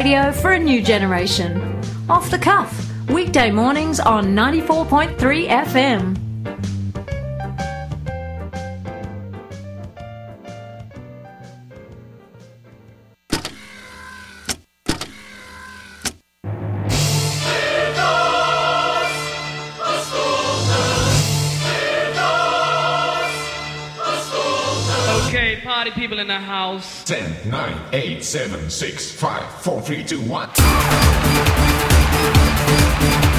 Radio for a new generation. Off the cuff, weekday mornings on 94.3 FM. The house. 10, 9, 8, 7, 6, 5, 4, 3, 2, 1.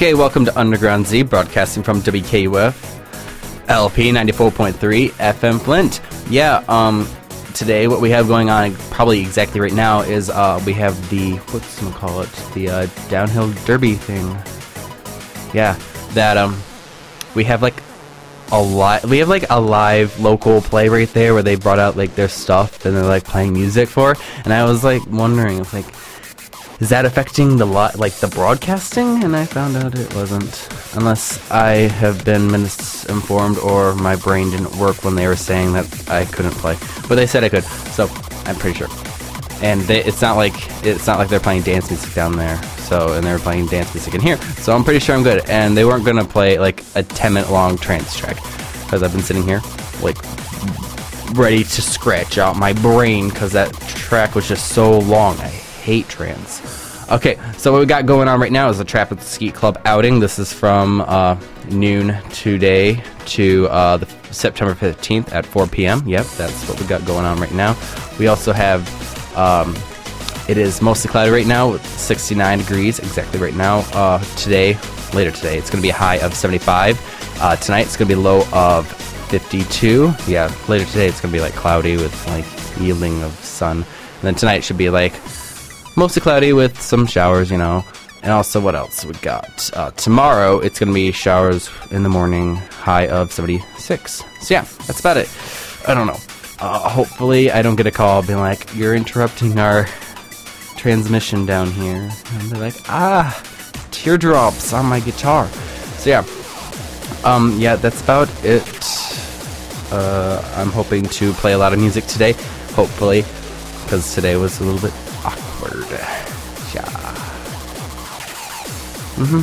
Okay, welcome to Underground Z, broadcasting from WKUF LP 94.3 FM Flint. Yeah, um, today what we have going on, probably exactly right now, is uh, we have the what's gonna call it, the uh, downhill derby thing. Yeah, that um, we have like a lot. We have like a live local play right there where they brought out like their stuff and they're like playing music for. And I was like wondering, it's like is that affecting the lot like the broadcasting? And i found out it wasn't unless i have been misinformed or my brain didn't work when they were saying that i couldn't play. But they said i could so i'm pretty sure. And they, it's not like it's not like they're playing dance music down there so and they're playing dance music in here. So i'm pretty sure i'm good. And they weren't gonna play like a 10 minute long trance track because i've been sitting here like ready to scratch out my brain because that track was just so long. I hate trance. Okay, so what we got going on right now is a Trap at the Skeet Club outing. This is from uh, noon today to uh, the September 15th at 4 p.m. Yep, that's what we got going on right now. We also have, um, it is mostly cloudy right now, 69 degrees exactly right now. Uh, today, later today, it's going to be a high of 75. Uh, tonight, it's going to be low of 52. Yeah, later today, it's going to be like cloudy with like yielding of sun. And then tonight should be like mostly cloudy with some showers, you know. And also, what else we got? Uh, tomorrow, it's going to be showers in the morning, high of 76. So, yeah, that's about it. I don't know. Uh, hopefully, I don't get a call being like, you're interrupting our transmission down here. And they're like, ah, teardrops on my guitar. So, yeah. Um, yeah, that's about it. Uh, I'm hoping to play a lot of music today, hopefully, because today was a little bit awkward. Yeah. Mm-hmm.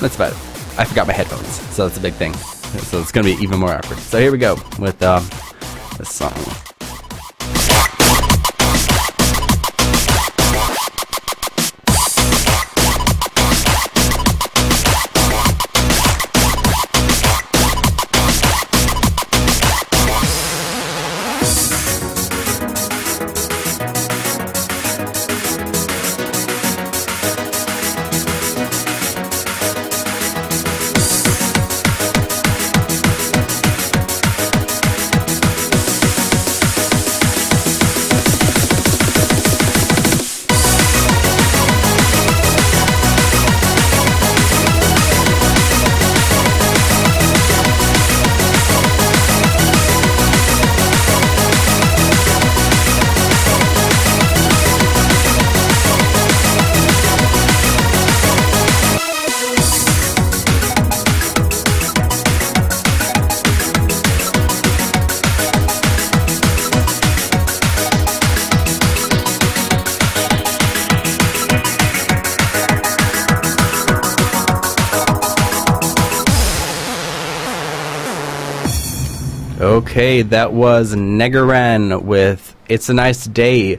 That's about it. I forgot my headphones, so that's a big thing. So it's gonna be even more awkward. So here we go with um, this song. Okay, that was Negaren with "It's a Nice Day."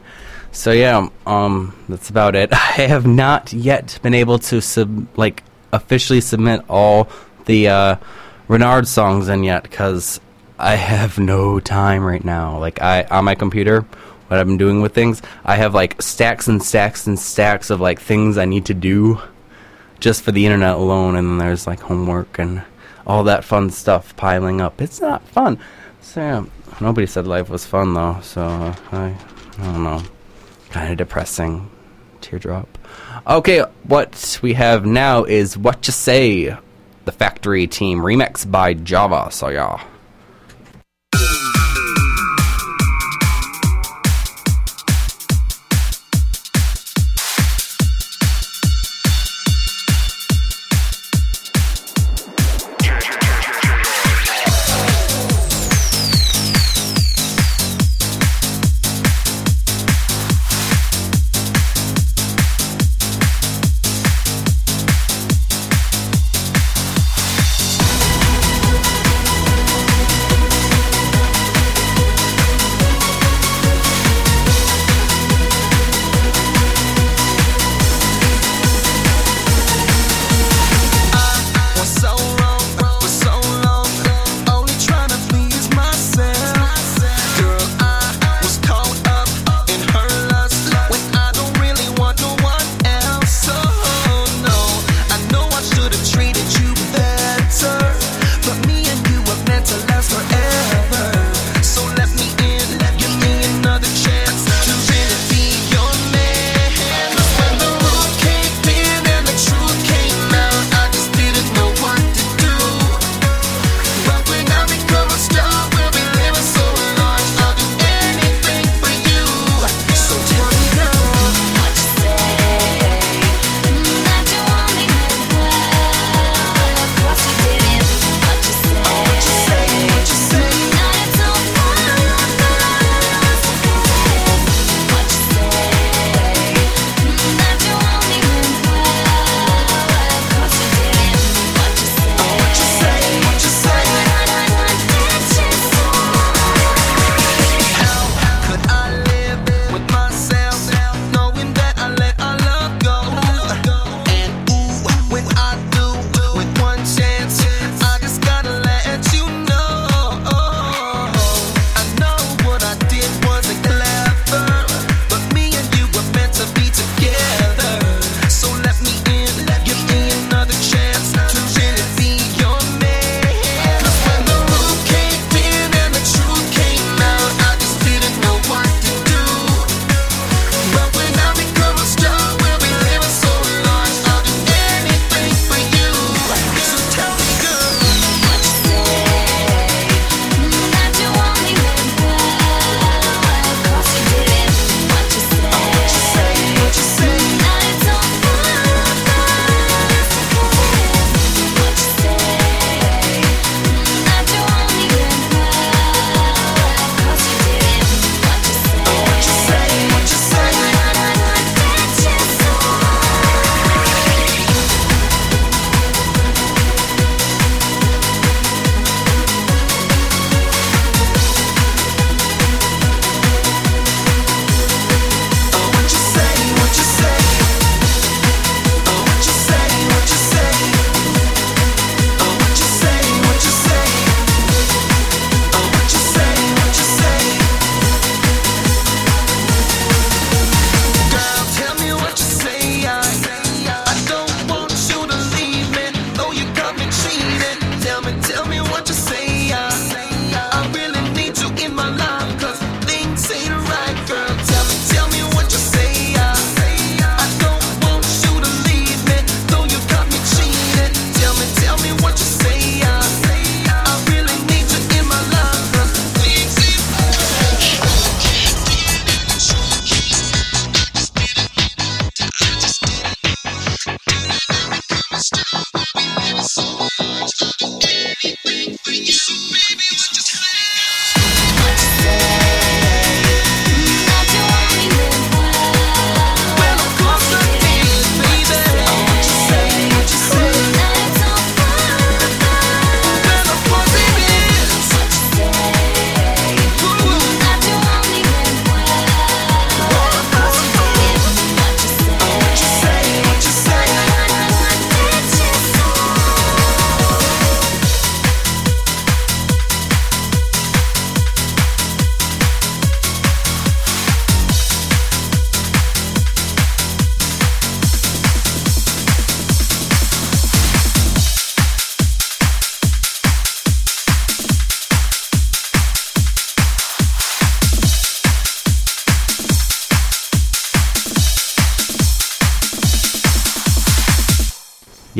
So yeah, um, that's about it. I have not yet been able to sub like officially submit all the uh, Renard songs in yet because I have no time right now. Like I on my computer, what I've been doing with things, I have like stacks and stacks and stacks of like things I need to do just for the internet alone, and then there's like homework and all that fun stuff piling up. It's not fun. So yeah, nobody said life was fun though. So uh, I, I don't know, kind of depressing. Teardrop. Okay, what we have now is what you say, the Factory Team remix by Java. So yeah.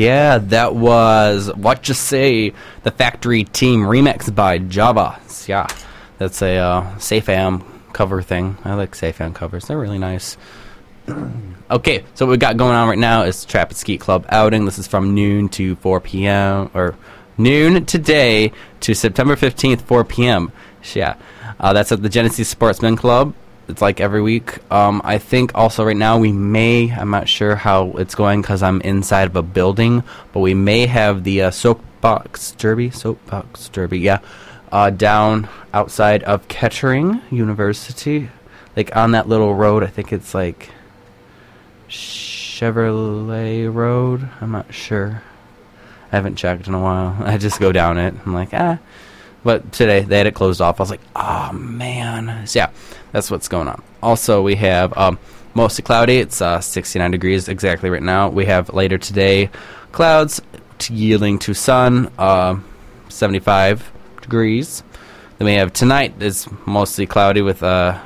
Yeah, that was What You Say, the Factory Team remix by Java. Yeah, that's a uh, Safe Am cover thing. I like Safe Am covers, they're really nice. okay, so what we got going on right now is Trap and Skeet Club outing. This is from noon to 4 p.m. or noon today to September 15th, 4 p.m. Yeah, uh, that's at the Genesee Sportsman Club. It's like every week. Um, I think also right now we may, I'm not sure how it's going because I'm inside of a building, but we may have the uh, Soapbox Derby, Soapbox Derby, yeah, uh, down outside of Kettering University. Like on that little road, I think it's like Chevrolet Road. I'm not sure. I haven't checked in a while. I just go down it. I'm like, ah. But today they had it closed off. I was like, oh man. So yeah, that's what's going on. Also, we have um, mostly cloudy. It's uh, 69 degrees exactly right now. We have later today clouds yielding to sun, uh, 75 degrees. Then we have tonight is mostly cloudy with uh,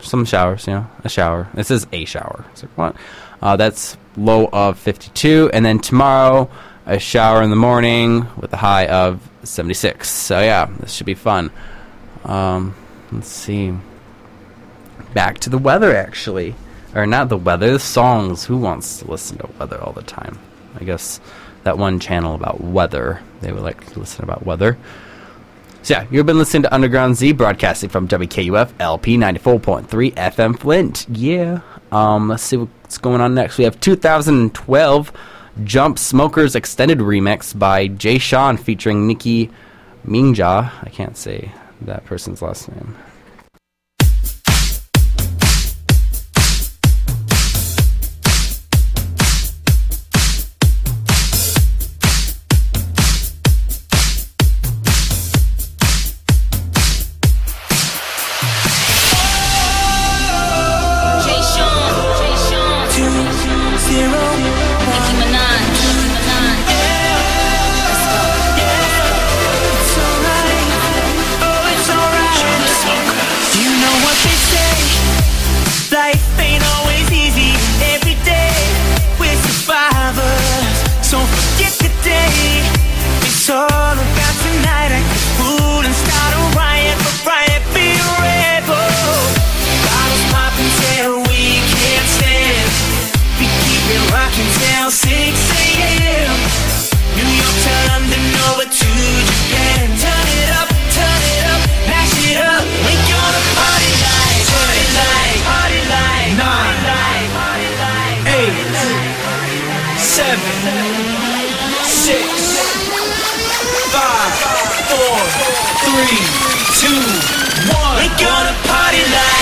some showers. You know, a shower. This is a shower. It's like what? Uh, that's low of 52, and then tomorrow a shower in the morning with a high of 76. So yeah, this should be fun. Um, let's see. Back to the weather, actually, or not the weather. The songs. Who wants to listen to weather all the time? I guess that one channel about weather. They would like to listen about weather. So yeah, you've been listening to Underground Z broadcasting from WKUF LP 94.3 FM Flint. Yeah. Um, let's see what's going on next. We have 2012 Jump Smokers Extended Remix by Jay Sean featuring Nicki Minaj. I can't say that person's last name. Seven, six, five, four, three, two, one. We gonna party like,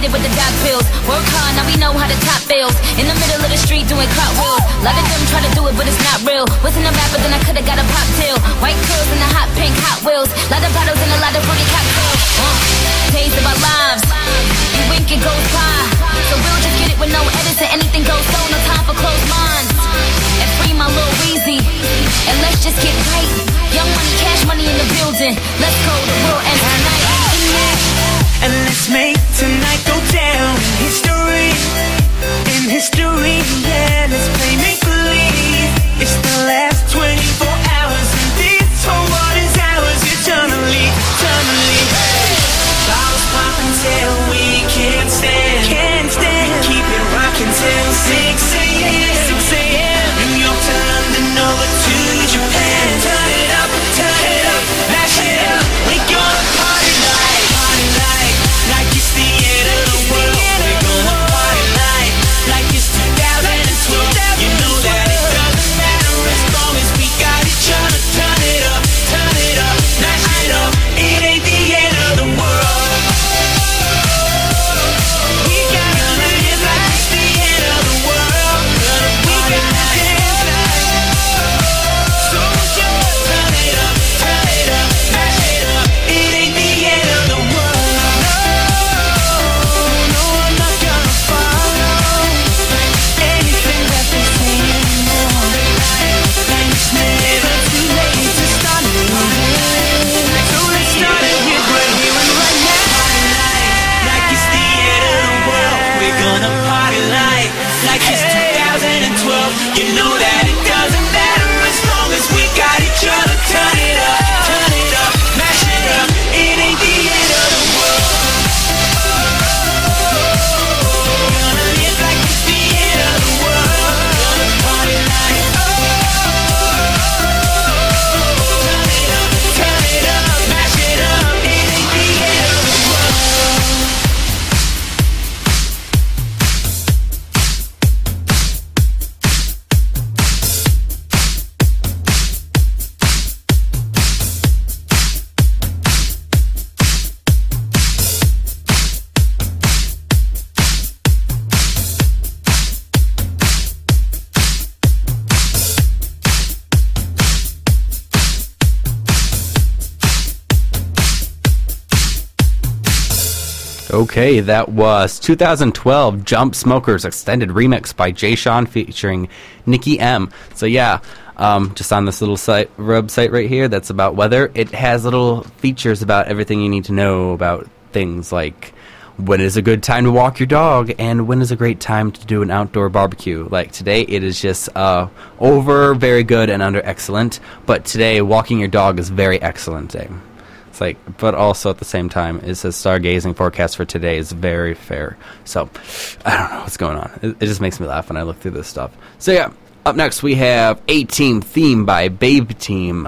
inundated with the doc pills. Work hard, now we know how to top bills. In the middle of the street doing cartwheels. of them try to do it, but it's not real. Wasn't a rapper, then I could've got a pop deal. White curls and the hot pink Hot Wheels. Lot of bottles and a lot of fruity cocktails. Uh, days of our lives. You wink, it goes by. So we'll just get it with no edits and anything goes so no time for closed minds. And free my little Weezy. And let's just get right. Young money, cash money in the building. Let's go, the world ends tonight. And let's make tonight go down in history. In history, yeah, let's play make believe. It's the last 24 Okay, that was 2012 Jump Smokers extended remix by Jay Sean featuring Nikki M. So yeah, um, just on this little site website right here that's about weather, it has little features about everything you need to know about things like when is a good time to walk your dog and when is a great time to do an outdoor barbecue. Like today, it is just uh, over very good and under excellent, but today walking your dog is very excellent day. It's like, but also at the same time, it says stargazing forecast for today is very fair. So, I don't know what's going on. It, it just makes me laugh when I look through this stuff. So yeah, up next we have A Team theme by Babe Team.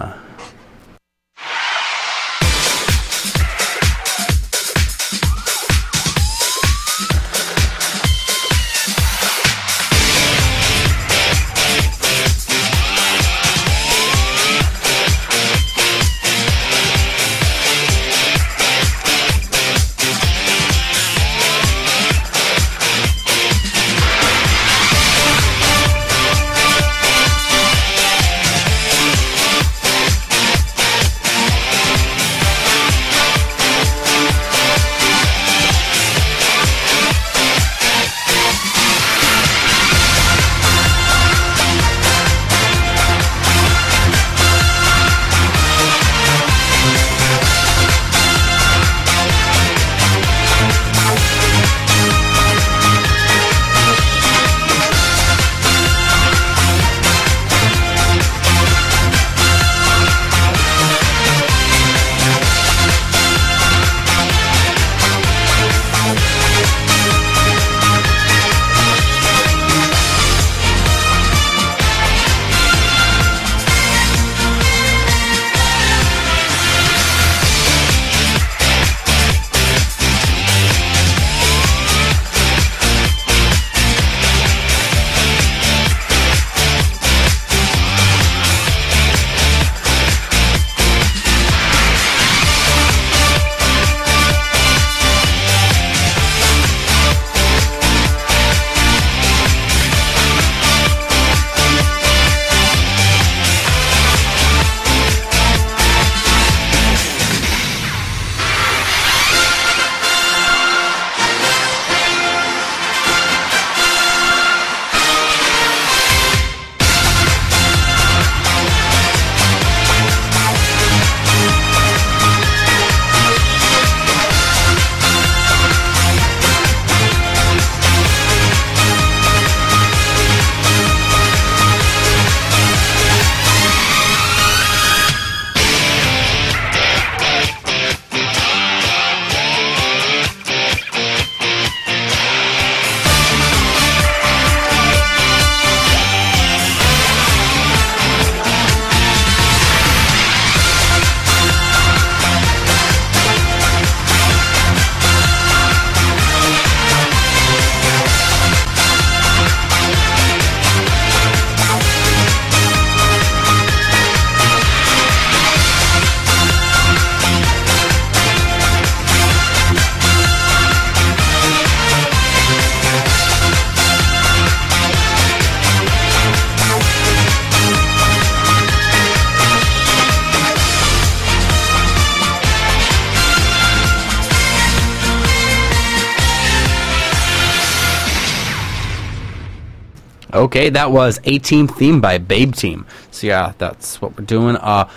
Okay, that was A Team theme by Babe Team. So yeah, that's what we're doing. Uh,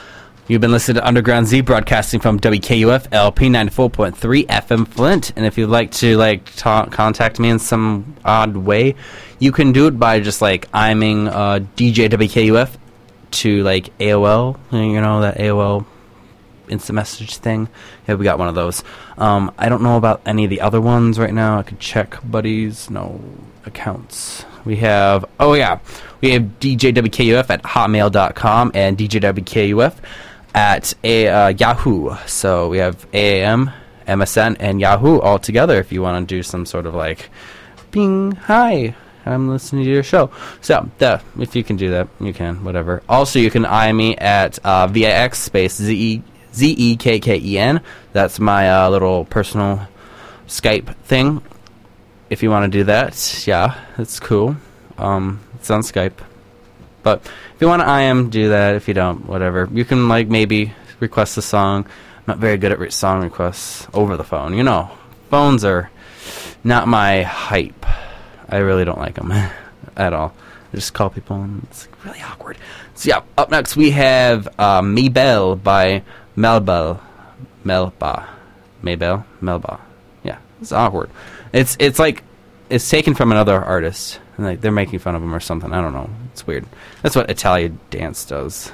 you've been listening to Underground Z broadcasting from WKUF LP 94.3 FM Flint. And if you'd like to like ta- contact me in some odd way, you can do it by just like IMing uh, DJ WKUF to like AOL, you know that AOL instant message thing. Yeah, we got one of those. Um, I don't know about any of the other ones right now. I could check buddies. No accounts. We have oh yeah, we have DJWKUF at hotmail.com and DJWKUF at a uh, Yahoo. So we have AIM, MSN, and Yahoo all together. If you want to do some sort of like, bing, hi, I'm listening to your show. So, the, if you can do that, you can, whatever. Also, you can eye me at uh, VIX space Z E K K E N. That's my uh, little personal Skype thing. If you want to do that, yeah, it's cool. Um, it's on Skype. But if you want to IM, do that. If you don't, whatever. You can, like, maybe request a song. I'm not very good at re- song requests over the phone. You know, phones are not my hype. I really don't like them at all. I just call people and it's like really awkward. So yeah, up next we have uh, by Melba. Melba. Maybell? Melba. Yeah, it's awkward. It's it's like it's taken from another artist. And like they're making fun of him or something. I don't know. It's weird. That's what Italian dance does.